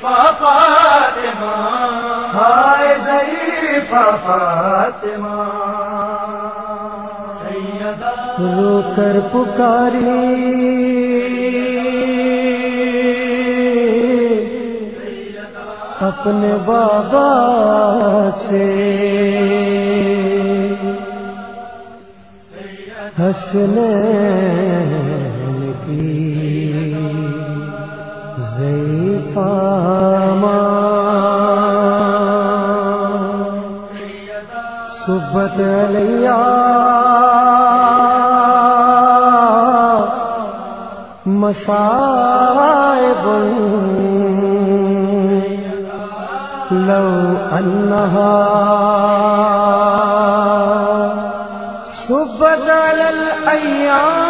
فاطمہ۔ ہائے ضعیف فاطمہ۔ سیدہ۔ رو کر پکاری۔ اپنے بابا سے۔ ہنسنے زیفا سبت لیا مصائب لو انہا سبدل الایام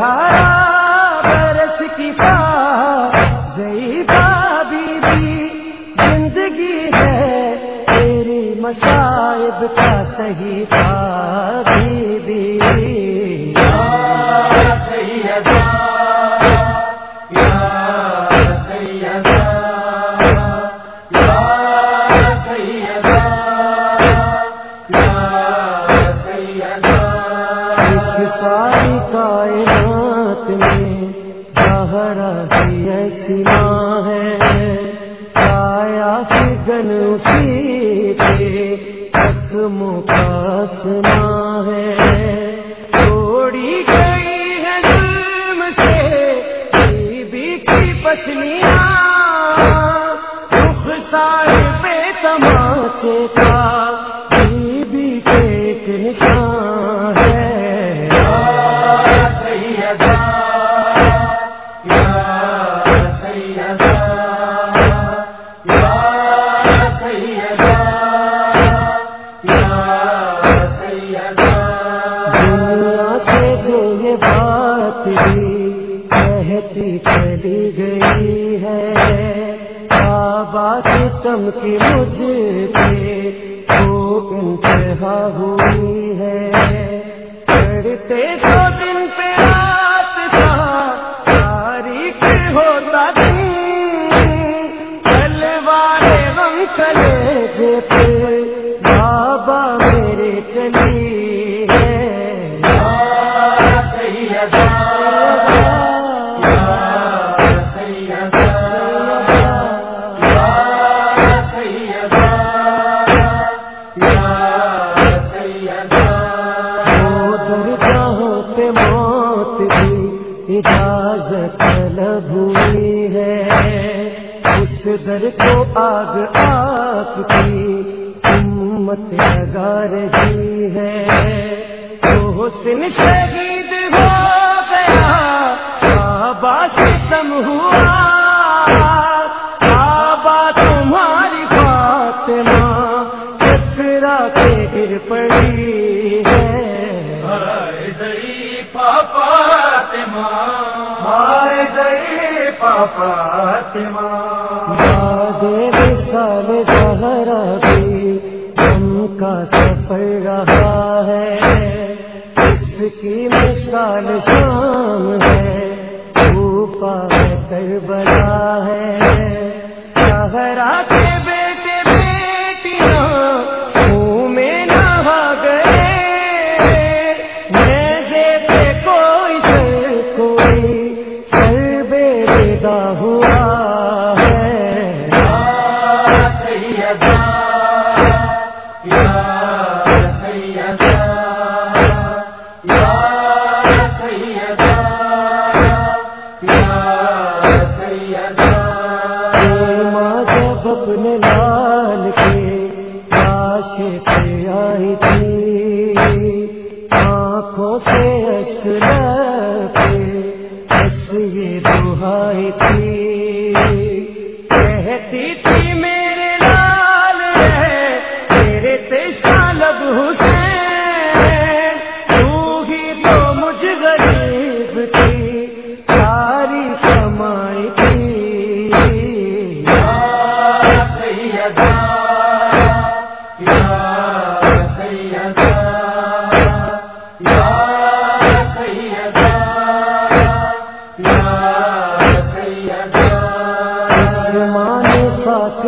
اٹھارہ برس کی ساری کائنات میں زہرا کی ایسی ماں ہے۔ آیا گن اسی کے زخموں کا آسماں ہے۔ توڑی گئی ہے ظلم سے بی کی پہ تماچے کا بی بی کے ایک نشان ہے۔ چلی گئی ہے بابا کی تم کی مجھ پہ وہ انتہا ہوئی ہے۔ کرتے جو دن والے غم کلے پہ بابا میرے چلی ہے۔ موت کی اجازت طلب ہے۔ در کو آگ آگ کی امت لگا رہی ہے۔ تو حسن شہید ہو گیا بابا ختم ہوا۔ بابا تمہاری فاطمہ چکرا کے گر پڑی ہے۔ فاطمہ۔ سال سہرا بھی ہم کا سفر رہا ہے۔ اس کی مثال شام ہے۔ اوپا ہے کربلا ہے۔ سہرا کے سرما جب اپنے لال کے لاش پہ آئی تھی، آنکھوں سے اشکر بس یہ دہائی تھی۔ کہتی تھی میں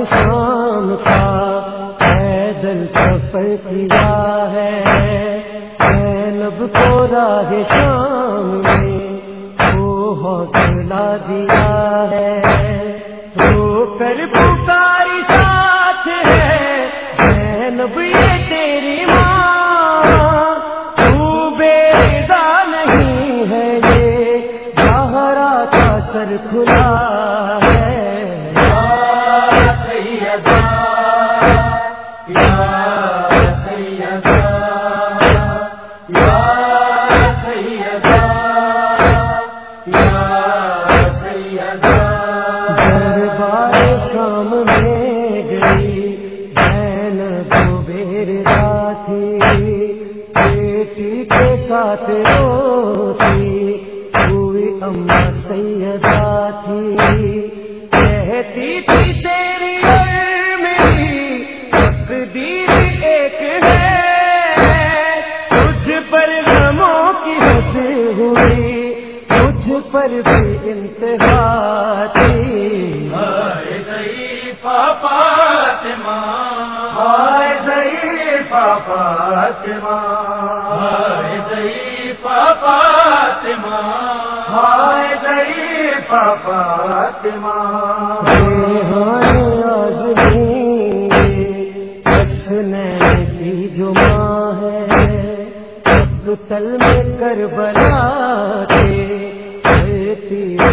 شام کا پیدل سفر کیا ہے۔ زینب کو راہ شام وہ حوصلہ دیا ہے۔ رو کر پکاری ساتھ ساتھ روتی ہوئی اما سیدا تھی۔ کہتی تھی تیری تقدیر ایک ہے۔ تجھ پر غموں کی حد ہوئی مجھ پر بھی انتہا تھی۔ ہائے ضعیفہ فاطمہ ہائے فاطمہ۔ ہائے فاطمہ۔ ہائے ضعیفہ فاطمہ۔ ریحان کی ہے تل میں کربلا کے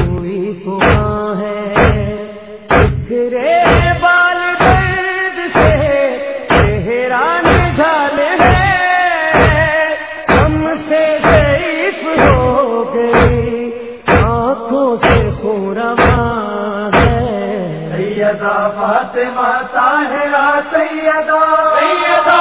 ہوئی کو ہے۔ فاطمہ طاہرہ سیدہ سیدہ